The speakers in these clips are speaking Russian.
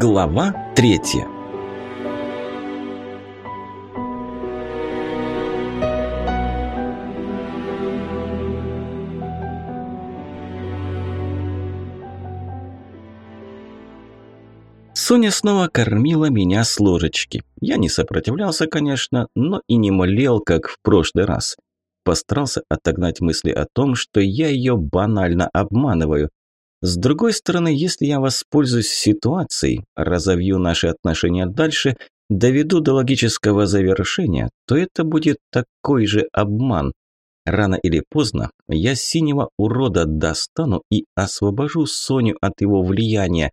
Глава третья Соня снова кормила меня с ложечки. Я не сопротивлялся, конечно, но и не молел, как в прошлый раз. Постарался отогнать мысли о том, что я ее банально обманываю. С другой стороны, если я воспользуюсь ситуацией, разовью наши отношения дальше, доведу до логического завершения, то это будет такой же обман. Рано или поздно я синего урода достану и освобожу Соню от его влияния.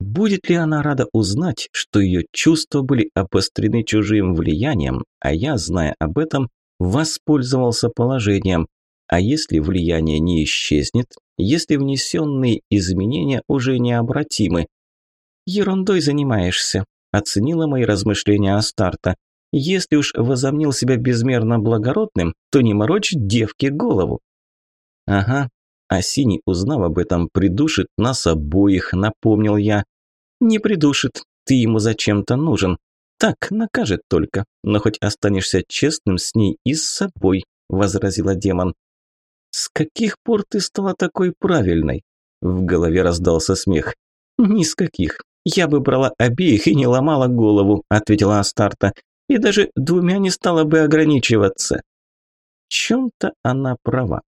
Будет ли она рада узнать, что ее чувства были обострены чужим влиянием, а я, зная об этом, воспользовался положением? А если влияние не исчезнет, если внесенные изменения уже необратимы. «Ерундой занимаешься», – оценила мои размышления Астарта. «Если уж возомнил себя безмерно благородным, то не морочь девке голову». «Ага, а Синий, узнав об этом, придушит нас обоих», – напомнил я. «Не придушит, ты ему зачем-то нужен. Так, накажет только, но хоть останешься честным с ней и с собой», – возразила демон. «С каких пор ты стала такой правильной?» В голове раздался смех. «Ни с каких. Я бы брала обеих и не ломала голову», – ответила Астарта. «И даже двумя не стала бы ограничиваться». Чем-то она права.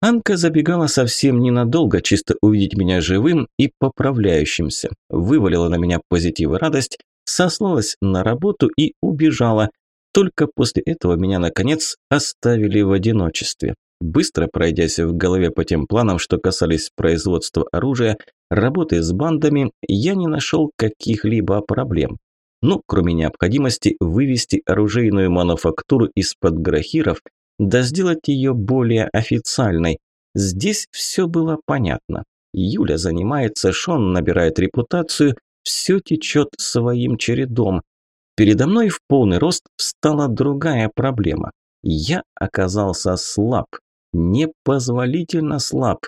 Анка забегала совсем ненадолго, чисто увидеть меня живым и поправляющимся. Вывалила на меня позитив и радость, сослалась на работу и убежала. Только после этого меня, наконец, оставили в одиночестве. Быстро пройдясь в голове по тем планам, что касались производства оружия, работы с бандами, я не нашел каких-либо проблем. Ну, кроме необходимости вывести оружейную мануфактуру из-под грахиров, да сделать ее более официальной. Здесь все было понятно. Юля занимается, Шон набирает репутацию, все течет своим чередом. Передо мной в полный рост встала другая проблема. Я оказался слаб, непозволительно слаб.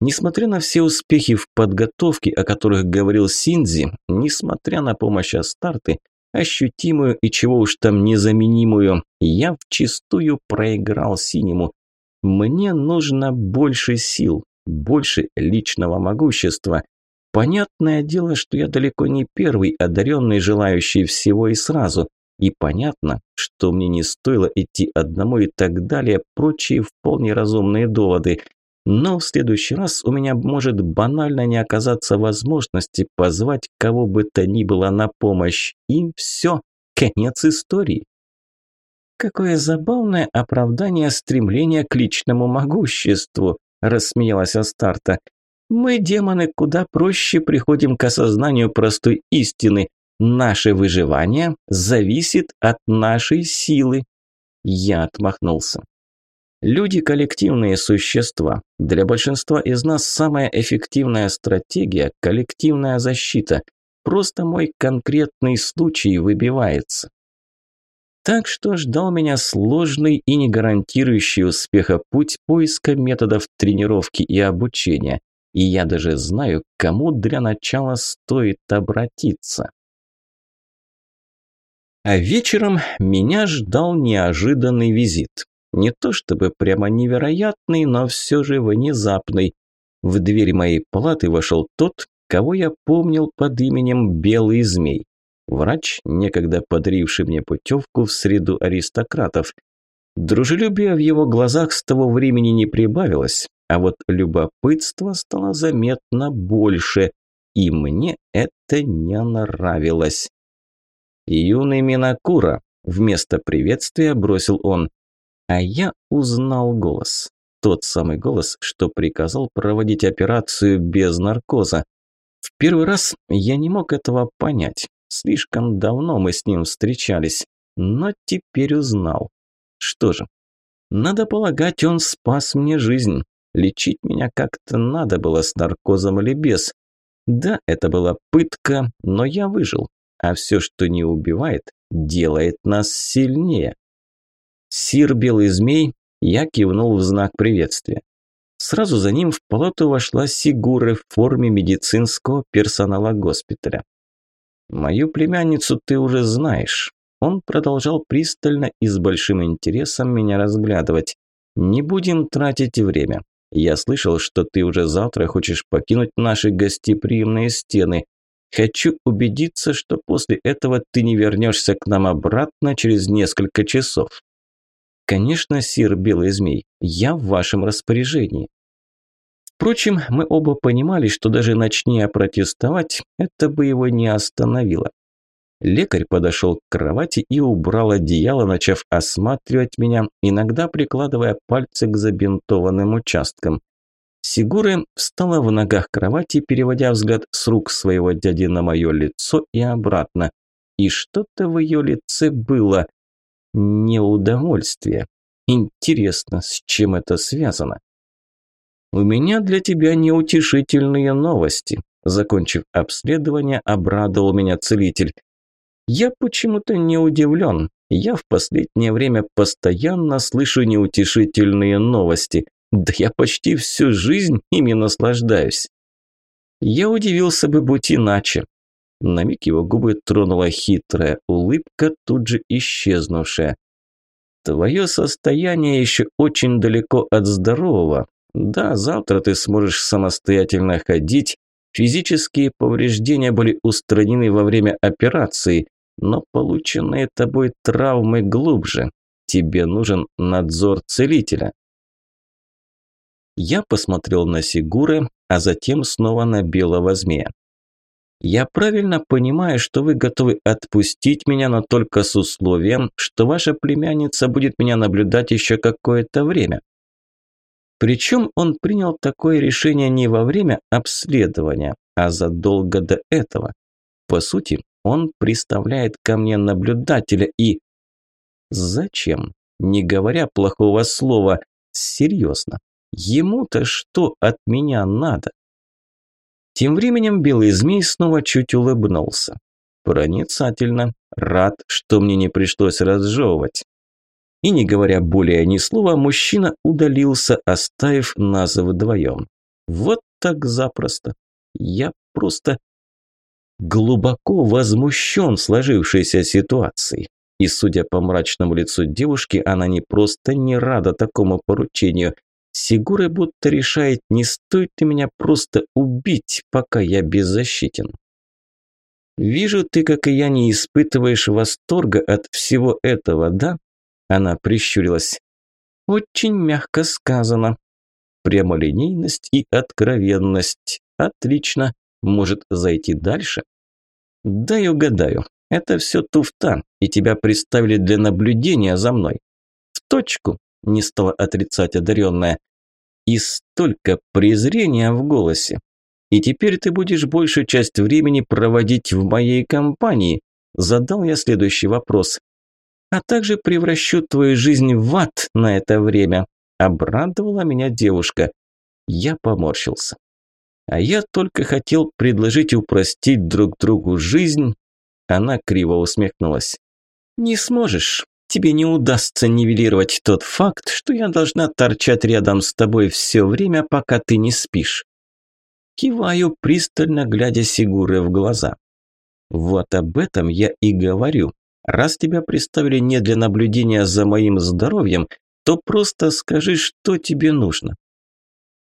Несмотря на все успехи в подготовке, о которых говорил Синдзи, несмотря на помощь Астарты, ощутимую и чего уж там незаменимую, я вчистую проиграл синему. Мне нужно больше сил, больше личного могущества. Понятное дело, что я далеко не первый одаренный, желающий всего и сразу. И понятно, что мне не стоило идти одному и так далее, прочие вполне разумные доводы. Но в следующий раз у меня может банально не оказаться возможности позвать кого бы то ни было на помощь. И все, конец истории. Какое забавное оправдание стремления к личному могуществу, рассмеялась Астарта. Мы, демоны, куда проще приходим к осознанию простой истины. Наше выживание зависит от нашей силы. Я отмахнулся. Люди – коллективные существа. Для большинства из нас самая эффективная стратегия – коллективная защита. Просто мой конкретный случай выбивается. Так что ждал меня сложный и не гарантирующий успеха путь поиска методов тренировки и обучения. И я даже знаю, к кому для начала стоит обратиться. А вечером меня ждал неожиданный визит. Не то чтобы прямо невероятный, но все же внезапный. В дверь моей палаты вошел тот, кого я помнил под именем Белый Змей. Врач, некогда подаривший мне путевку в среду аристократов. Дружелюбие в его глазах с того времени не прибавилось, а вот любопытство стало заметно больше, и мне это не нравилось. «Юный Минакура», – вместо приветствия бросил он. А я узнал голос. Тот самый голос, что приказал проводить операцию без наркоза. В первый раз я не мог этого понять. Слишком давно мы с ним встречались. Но теперь узнал. Что же, надо полагать, он спас мне жизнь. Лечить меня как-то надо было с наркозом или без. Да, это была пытка, но я выжил а все, что не убивает, делает нас сильнее. Сир Белый Змей, я кивнул в знак приветствия. Сразу за ним в палату вошла Сигура в форме медицинского персонала госпиталя. «Мою племянницу ты уже знаешь». Он продолжал пристально и с большим интересом меня разглядывать. «Не будем тратить время. Я слышал, что ты уже завтра хочешь покинуть наши гостеприимные стены. Хочу убедиться, что после этого ты не вернешься к нам обратно через несколько часов». «Конечно, сир Белый Змей, я в вашем распоряжении». Впрочем, мы оба понимали, что даже начни протестовать, это бы его не остановило. Лекарь подошел к кровати и убрал одеяло, начав осматривать меня, иногда прикладывая пальцы к забинтованным участкам. Сигура встала в ногах кровати, переводя взгляд с рук своего дяди на мое лицо и обратно. И что-то в ее лице было неудовольствие. Интересно, с чем это связано? «У меня для тебя неутешительные новости», – закончив обследование, обрадовал меня целитель. «Я почему-то не удивлен. Я в последнее время постоянно слышу неутешительные новости. Да я почти всю жизнь ими наслаждаюсь». Я удивился бы, будь иначе. На миг его губы тронула хитрая улыбка, тут же исчезнувшая. Твое состояние еще очень далеко от здорового. Да, завтра ты сможешь самостоятельно ходить. Физические повреждения были устранены во время операции, но полученные тобой травмы глубже. Тебе нужен надзор целителя. Я посмотрел на Сигуры, а затем снова на белого змея. Я правильно понимаю, что вы готовы отпустить меня, но только с условием, что ваша племянница будет меня наблюдать еще какое-то время. Причем он принял такое решение не во время обследования, а задолго до этого. По сути, он представляет ко мне наблюдателя и... Зачем? Не говоря плохого слова, серьезно. Ему-то что от меня надо? Тем временем белый змей снова чуть улыбнулся. Проницательно. Рад, что мне не пришлось разжевывать. И не говоря более ни слова, мужчина удалился, оставив нас вдвоем. Вот так запросто. Я просто глубоко возмущен сложившейся ситуацией. И, судя по мрачному лицу девушки, она не просто не рада такому поручению. Сигура будто решает, не стоит ли меня просто убить, пока я беззащитен. «Вижу, ты, как и я, не испытываешь восторга от всего этого, да?» Она прищурилась. Очень мягко сказано. Прямолинейность и откровенность. Отлично. Может зайти дальше? Дай угадаю. Это все туфта, и тебя приставили для наблюдения за мной. В точку, не стала отрицать одаренная. И столько презрения в голосе. И теперь ты будешь большую часть времени проводить в моей компании. Задал я следующий вопрос а также превращу твою жизнь в ад на это время», – обрадовала меня девушка. Я поморщился. А я только хотел предложить упростить друг другу жизнь. Она криво усмехнулась. «Не сможешь. Тебе не удастся нивелировать тот факт, что я должна торчать рядом с тобой все время, пока ты не спишь». Киваю, пристально глядя Сигуры в глаза. «Вот об этом я и говорю. Раз тебя приставили не для наблюдения за моим здоровьем, то просто скажи, что тебе нужно».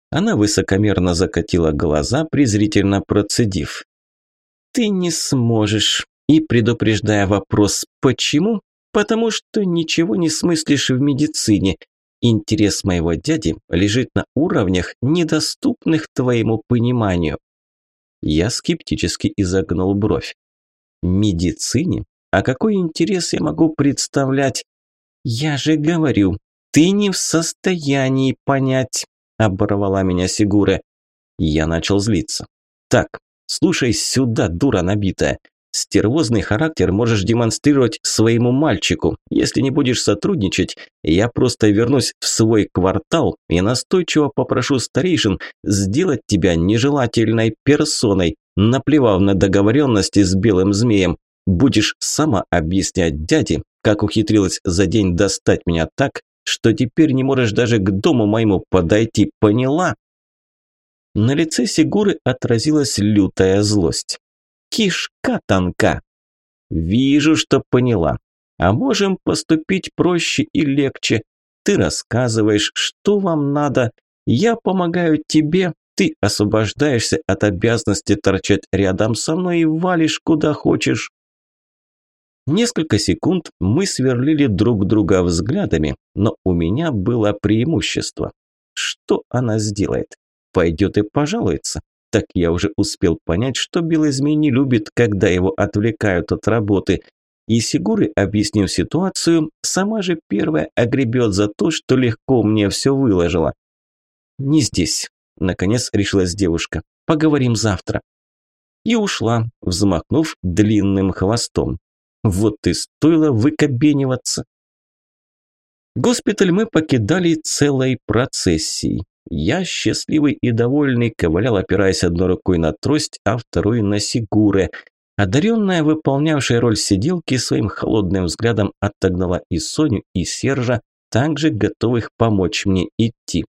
Она высокомерно закатила глаза, презрительно процедив. «Ты не сможешь». И предупреждая вопрос «почему?», потому что ничего не смыслишь в медицине. Интерес моего дяди лежит на уровнях, недоступных твоему пониманию. Я скептически изогнул бровь. Медицине? А какой интерес я могу представлять? Я же говорю, ты не в состоянии понять, оборвала меня Сигура. Я начал злиться. Так, слушай сюда, дура набитая. Стервозный характер можешь демонстрировать своему мальчику. Если не будешь сотрудничать, я просто вернусь в свой квартал и настойчиво попрошу старейшин сделать тебя нежелательной персоной, наплевав на договоренности с белым змеем. Будешь сама объяснять дяде, как ухитрилась за день достать меня так, что теперь не можешь даже к дому моему подойти, поняла?» На лице Сигуры отразилась лютая злость. «Кишка тонка!» «Вижу, что поняла. А можем поступить проще и легче. Ты рассказываешь, что вам надо, я помогаю тебе, ты освобождаешься от обязанности торчать рядом со мной и валишь куда хочешь. Несколько секунд мы сверлили друг друга взглядами, но у меня было преимущество. Что она сделает? Пойдет и пожалуется. Так я уже успел понять, что белый змей не любит, когда его отвлекают от работы. И Сигуры, объяснив ситуацию, сама же первая огребет за то, что легко мне все выложила. «Не здесь», – наконец решилась девушка. «Поговорим завтра». И ушла, взмахнув длинным хвостом. Вот и стоило выкобениваться. Госпиталь мы покидали целой процессией. Я, счастливый и довольный, ковылял, опираясь одной рукой на трость, а второй на сигуре. Одаренная, выполнявшая роль сиделки, своим холодным взглядом отогнала и Соню, и Сержа, также готовых помочь мне идти.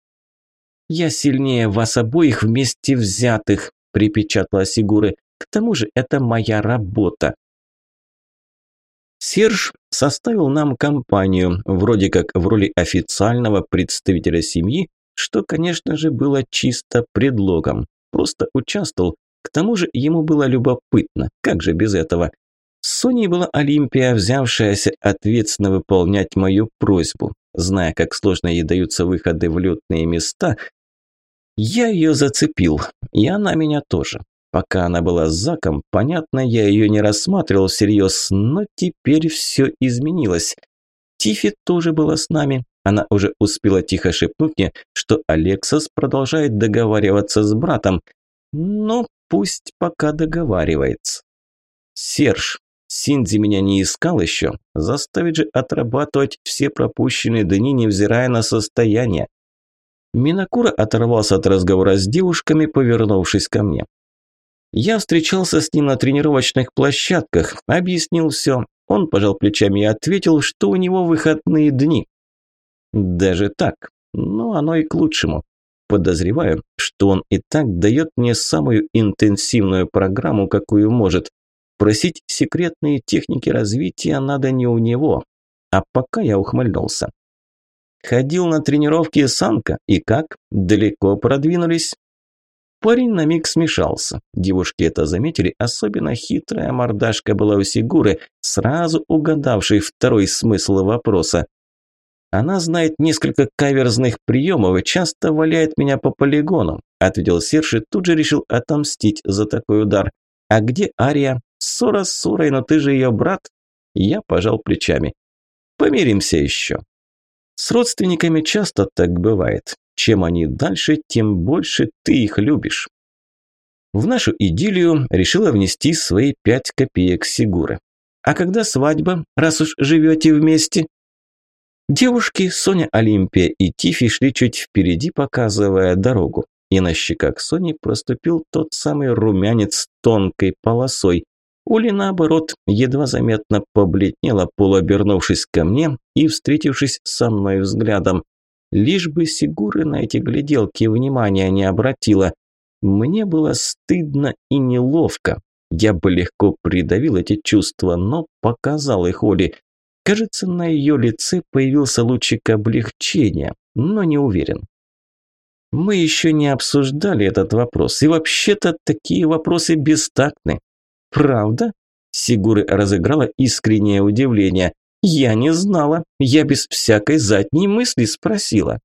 «Я сильнее вас обоих вместе взятых», – припечатала Сигуры. «К тому же это моя работа». Серж составил нам компанию, вроде как в роли официального представителя семьи, что, конечно же, было чисто предлогом. Просто участвовал, к тому же ему было любопытно, как же без этого. С Соней была Олимпия, взявшаяся ответственно выполнять мою просьбу. Зная, как сложно ей даются выходы в летные места, я ее зацепил, и она меня тоже. Пока она была с Заком, понятно, я ее не рассматривал всерьез, но теперь все изменилось. Тифи тоже была с нами. Она уже успела тихо шепнуть мне, что Алексас продолжает договариваться с братом. Но пусть пока договаривается. Серж, Синдзи меня не искал еще. Заставить же отрабатывать все пропущенные дни, невзирая на состояние. Минакура оторвался от разговора с девушками, повернувшись ко мне. Я встречался с ним на тренировочных площадках, объяснил все. Он пожал плечами и ответил, что у него выходные дни. Даже так, но оно и к лучшему. Подозреваю, что он и так дает мне самую интенсивную программу, какую может. Просить секретные техники развития надо не у него. А пока я ухмыльнулся. Ходил на тренировки Санка, и как? Далеко продвинулись? Парень на миг смешался. Девушки это заметили, особенно хитрая мордашка была у Сигуры, сразу угадавшей второй смысл вопроса. Она знает несколько каверзных приемов и часто валяет меня по полигону, ответил Серж и тут же решил отомстить за такой удар. А где Ария? Ссора с ссорой, но ты же ее брат. Я пожал плечами. Помиримся еще. С родственниками часто так бывает. Чем они дальше, тем больше ты их любишь. В нашу идиллию решила внести свои пять копеек Сигуры. А когда свадьба, раз уж живете вместе? Девушки Соня, Олимпия и Тифи шли чуть впереди, показывая дорогу. И на щеках Сони проступил тот самый румянец тонкой полосой. Ули, наоборот, едва заметно побледнела, полуобернувшись ко мне и встретившись со мной взглядом. Лишь бы Сигуры на эти гляделки внимания не обратила. Мне было стыдно и неловко. Я бы легко придавил эти чувства, но показал их Оле. Кажется, на ее лице появился лучик облегчения, но не уверен. Мы еще не обсуждали этот вопрос, и вообще-то такие вопросы бестактны. «Правда?» Сигуры разыграла искреннее удивление. «Я не знала. Я без всякой задней мысли спросила».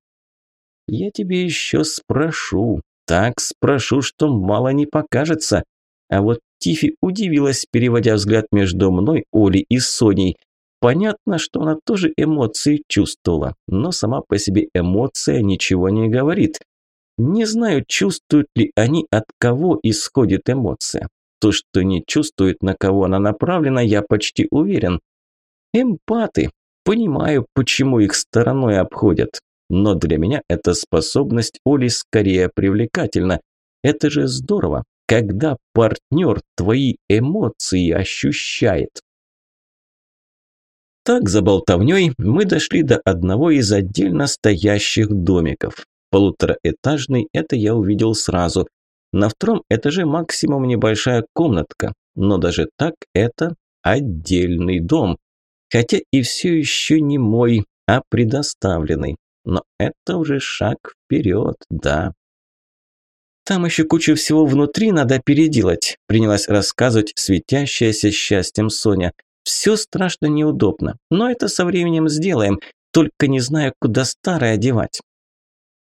«Я тебе еще спрошу. Так спрошу, что мало не покажется». А вот Тифи удивилась, переводя взгляд между мной, Олей и Соней. Понятно, что она тоже эмоции чувствовала, но сама по себе эмоция ничего не говорит. Не знаю, чувствуют ли они, от кого исходит эмоция. То, что не чувствует, на кого она направлена, я почти уверен. Эмпаты. Понимаю, почему их стороной обходят. Но для меня эта способность Оли скорее привлекательна. Это же здорово, когда партнер твои эмоции ощущает. Так, за болтовней мы дошли до одного из отдельно стоящих домиков. Полутораэтажный это я увидел сразу. На втором этаже максимум небольшая комнатка, но даже так это отдельный дом. Хотя и все еще не мой, а предоставленный. Но это уже шаг вперед, да. Там еще куча всего внутри надо переделать, принялась рассказывать светящаяся счастьем Соня. Все страшно неудобно, но это со временем сделаем, только не знаю, куда старое одевать.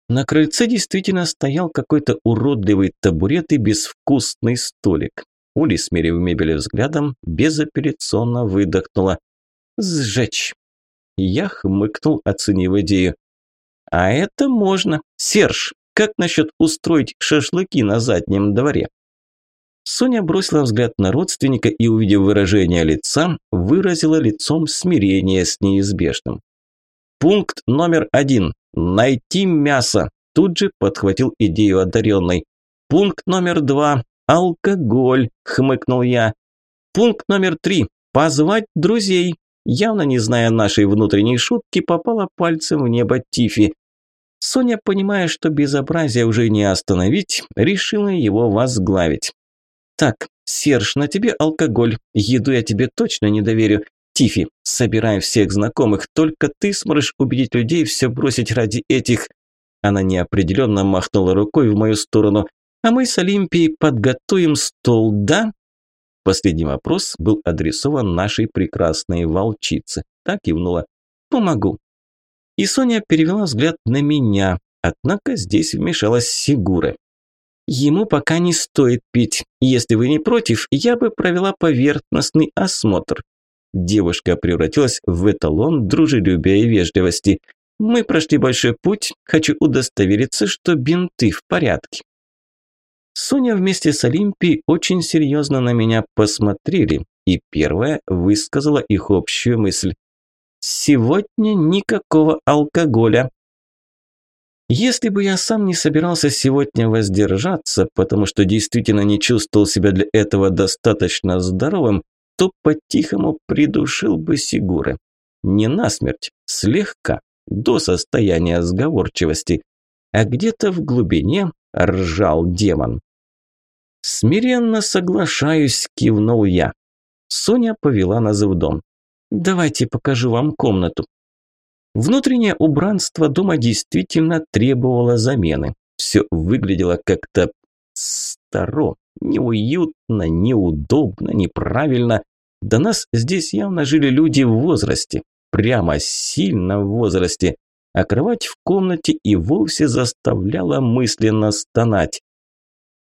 На крыльце действительно стоял какой-то уродливый табурет и безвкусный столик. Ули, смерив мебель взглядом, безапелляционно выдохнула. «Сжечь!» Я хмыкнул, оценив идею. «А это можно. Серж, как насчет устроить шашлыки на заднем дворе?» Соня бросила взгляд на родственника и, увидев выражение лица, выразила лицом смирение с неизбежным. Пункт номер один. Найти мясо. Тут же подхватил идею одаренной. Пункт номер два. Алкоголь, хмыкнул я. Пункт номер три. Позвать друзей. Явно не зная нашей внутренней шутки, попала пальцем в небо Тифи. Соня, понимая, что безобразие уже не остановить, решила его возглавить. «Так, Серж, на тебе алкоголь. Еду я тебе точно не доверю. Тифи, собирай всех знакомых, только ты сможешь убедить людей все бросить ради этих...» Она неопределенно махнула рукой в мою сторону. «А мы с Олимпией подготовим стол, да?» Последний вопрос был адресован нашей прекрасной волчице. Так кивнула. «Помогу». И Соня перевела взгляд на меня, однако здесь вмешалась Сигура. «Ему пока не стоит пить. Если вы не против, я бы провела поверхностный осмотр. Девушка превратилась в эталон дружелюбия и вежливости. «Мы прошли большой путь. Хочу удостовериться, что бинты в порядке». Соня вместе с Олимпией очень серьезно на меня посмотрели, и первая высказала их общую мысль. «Сегодня никакого алкоголя». Если бы я сам не собирался сегодня воздержаться, потому что действительно не чувствовал себя для этого достаточно здоровым, то по-тихому придушил бы Сигуры. Не насмерть, слегка, до состояния сговорчивости. А где-то в глубине ржал демон. «Смиренно соглашаюсь», – кивнул я. Соня повела нас в дом. «Давайте покажу вам комнату». Внутреннее убранство дома действительно требовало замены. Все выглядело как-то старо, Неуютно, неудобно, неправильно. До нас здесь явно жили люди в возрасте, прямо сильно в возрасте, а кровать в комнате и вовсе заставляла мысленно стонать.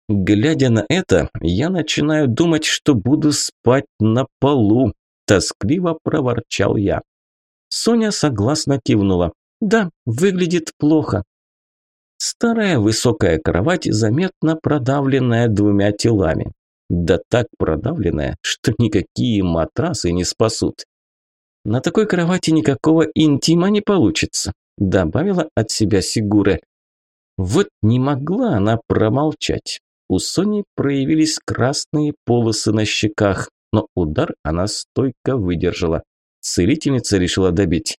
Глядя на это, я начинаю думать, что буду спать на полу, тоскливо проворчал я. Соня согласно кивнула. Да, выглядит плохо. Старая высокая кровать, заметно продавленная двумя телами. Да так продавленная, что никакие матрасы не спасут. На такой кровати никакого интима не получится, добавила от себя Сигуре. Вот не могла она промолчать. У Сони проявились красные полосы на щеках, но удар она стойко выдержала. Целительница решила добить.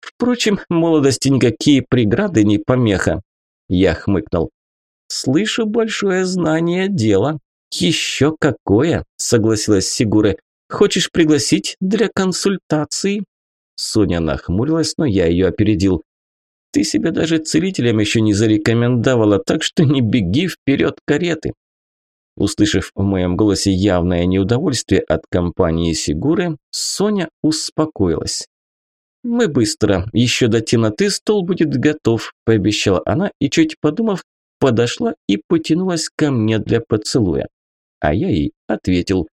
Впрочем, молодости никакие преграды не помеха. Я хмыкнул. «Слышу большое знание дела». «Еще какое!» – согласилась Сигура. «Хочешь пригласить для консультации?» Соня нахмурилась, но я ее опередил. «Ты себя даже целителем еще не зарекомендовала, так что не беги вперед кареты». Услышав в моем голосе явное неудовольствие от компании Сигуры, Соня успокоилась. «Мы быстро. Еще до темноты стол будет готов», – пообещала она и, чуть подумав, подошла и потянулась ко мне для поцелуя. А я ей ответил.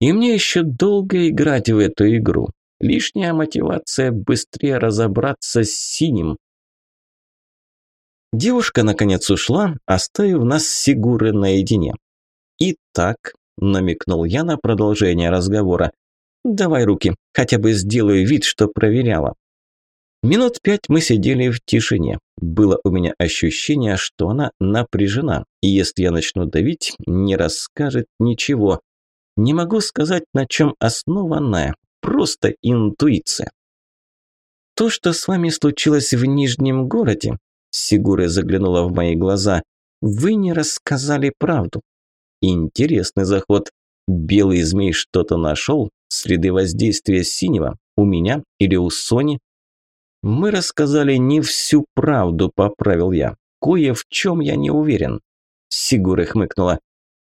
«И мне еще долго играть в эту игру. Лишняя мотивация быстрее разобраться с синим». Девушка наконец ушла, оставив нас с Сигурой наедине. «Итак», – намекнул я на продолжение разговора, «Давай руки, хотя бы сделаю вид, что проверяла». Минут пять мы сидели в тишине. Было у меня ощущение, что она напряжена, и если я начну давить, не расскажет ничего. Не могу сказать, на чем основанная, просто интуиция. То, что с вами случилось в Нижнем городе, Сигура заглянула в мои глаза, вы не рассказали правду. Интересный заход. Белый змей что-то нашел? Следы воздействия синего? У меня или у Сони? Мы рассказали не всю правду, поправил я. Кое в чем я не уверен. Сигура хмыкнула.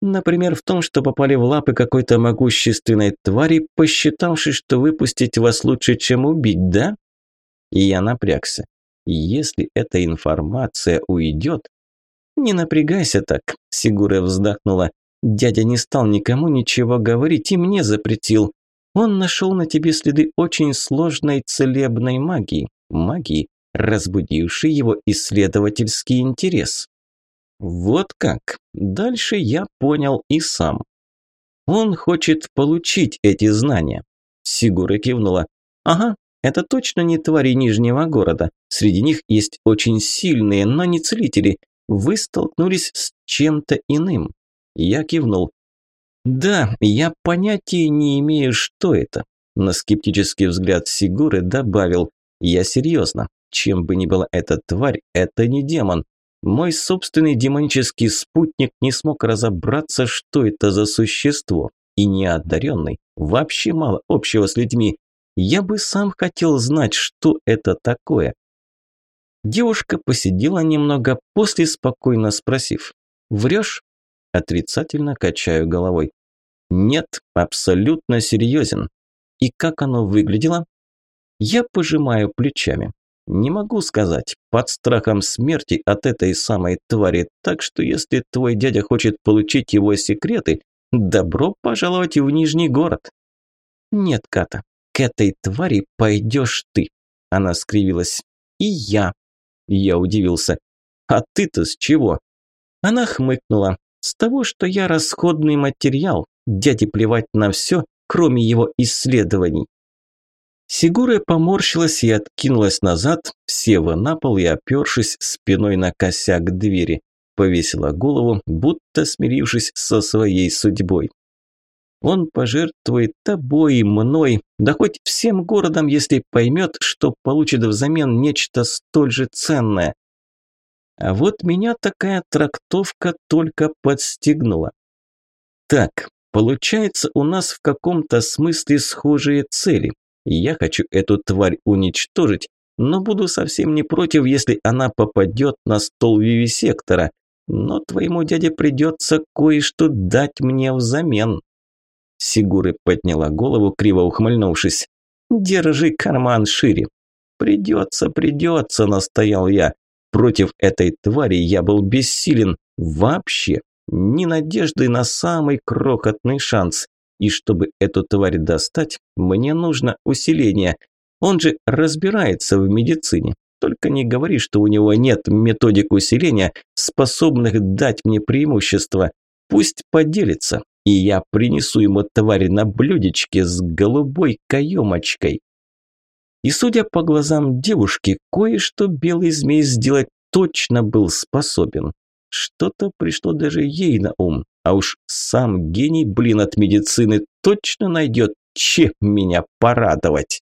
Например, в том, что попали в лапы какой-то могущественной твари, посчитавшей, что выпустить вас лучше, чем убить, да? И я напрягся. Если эта информация уйдет... Не напрягайся так, Сигура вздохнула. Дядя не стал никому ничего говорить и мне запретил. Он нашел на тебе следы очень сложной целебной магии. Магии, разбудившей его исследовательский интерес. Вот как. Дальше я понял и сам. Он хочет получить эти знания. Сигура кивнула. Ага, это точно не твари Нижнего города. Среди них есть очень сильные, но не целители. Вы столкнулись с чем-то иным. Я кивнул. Да, я понятия не имею, что это. На скептический взгляд Сигуры добавил. Я серьезно. Чем бы ни была эта тварь, это не демон. Мой собственный демонический спутник не смог разобраться, что это за существо, и неодаренный, вообще мало общего с людьми. Я бы сам хотел знать, что это такое. Девушка посидела немного, после спокойно спросив, «Врешь?» Отрицательно качаю головой. «Нет, абсолютно серьезен». «И как оно выглядело?» Я пожимаю плечами. Не могу сказать, под страхом смерти от этой самой твари, так что если твой дядя хочет получить его секреты, добро пожаловать в Нижний город. Нет, Ката, к этой твари пойдешь ты. Она скривилась. И я. Я удивился. А ты-то с чего? Она хмыкнула. С того, что я расходный материал. Дяде плевать на все, кроме его исследований. Сигура поморщилась и откинулась назад, села на пол и, опершись спиной на косяк двери, повесила голову, будто смирившись со своей судьбой. Он пожертвует тобой и мной, да хоть всем городом, если поймет, что получит взамен нечто столь же ценное. А вот меня такая трактовка только подстегнула. Так, получается, у нас в каком-то смысле схожие цели. Я хочу эту тварь уничтожить, но буду совсем не против, если она попадет на стол вивисектора. Но твоему дяде придется кое-что дать мне взамен. Сигуры подняла голову, криво ухмыльнувшись. «Держи карман шире». «Придется, придется», – настоял я. Против этой твари я был бессилен. Вообще. Ни надежды на самый крохотный шанс. И чтобы эту тварь достать, мне нужно усиление. Он же разбирается в медицине. Только не говори, что у него нет методик усиления, способных дать мне преимущество. Пусть поделится, и я принесу ему тварь на блюдечке с голубой каемочкой. И судя по глазам девушки, кое-что белый змей сделать точно был способен. Что-то пришло даже ей на ум. А уж сам гений, блин, от медицины точно найдет, чем меня порадовать.